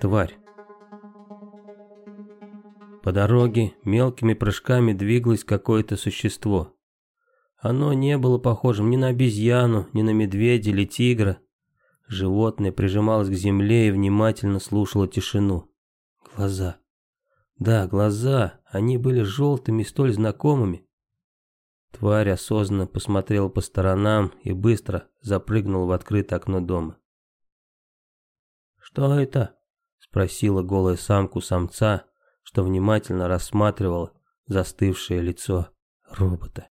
Тварь. По дороге мелкими прыжками двигалось какое-то существо. Оно не было похожим ни на обезьяну, ни на медведя или тигра. Животное прижималось к земле и внимательно слушало тишину. Глаза. Да, глаза, они были желтыми и столь знакомыми. Тварь осознанно посмотрела по сторонам и быстро запрыгнула в открытое окно дома. «Что это?» — спросила голая самку самца, что внимательно рассматривала застывшее лицо робота.